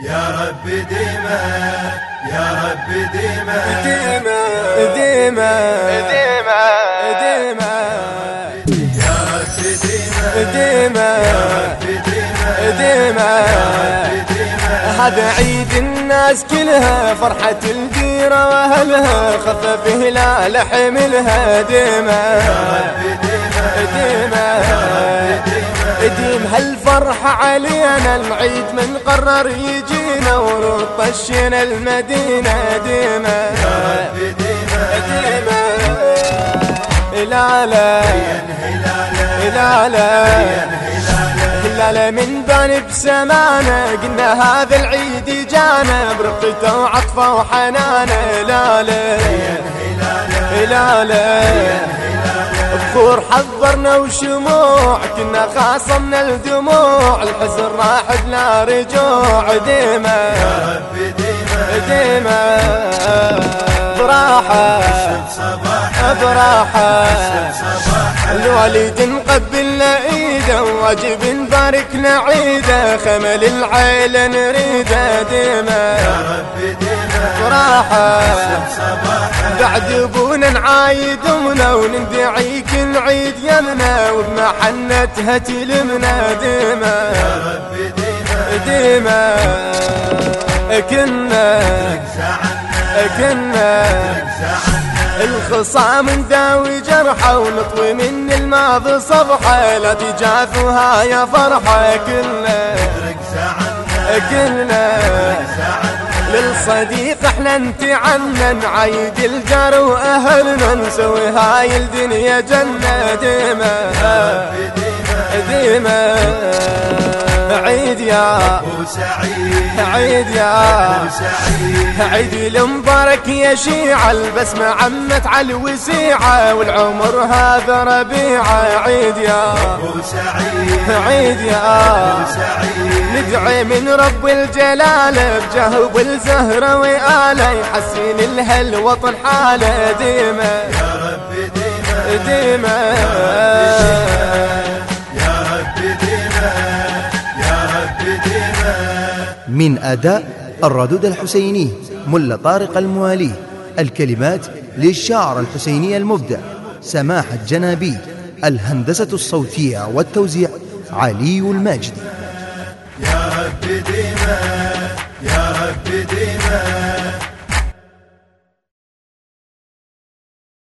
يا رب ديما يا رب ديما. ديما ديما ديما. ديما. يا رب ديما ديما ديما. ديما. هذا عيد الناس كلها فرحة الديرة وأهلها خفف هلال حملها ديما ديما ديم هالفرحة علينا العيد من قرر يجينا ورود طشنا المدينة ديما. ديما. هلالا هلالا هلالا من بان بسمانة قلنا هذا العيد جانا برقته وعطفه وحنانه. هلالا هلالا بخور حضرنا وشموع كنا خاصمنا الدموع الحزن راح بلا رجوع ديما ديما براحة براحة. الوالد نقبلنا ايده واجب نباركنا عيده خمل العيلة نريده ديما. براحة بعد ابونا نعايد امنا وندعي كل عيد يمنا وبمحنتها تلمنا ديما. ديما. كنا كنا الخصام نداوي جرحه ونطوي من الماضي صفحة. لا تجافها يا فرحة كنا كنا للصديق إحنا عنا نعيد الجار وأهلنا نسوي هاي الدنيا جنة. ديما. ديما. عيد يا عيد يا عيد المبارك يا شيعة البسمة عمت على الوسيعة والعمر هذا ربيعة عيد يا عيد يا ندعي من رب الجلال بجاه بالزهرة وآله يحسن لها الوطن حاله ديما يا رب ديما ديما من أداء الردود الحسيني ملا طارق الموالي. الكلمات للشاعر الحسيني المبدع سماح الجنابي. الهندسة الصوتية والتوزيع علي الماجد. يا رب ديما يا رب ديما.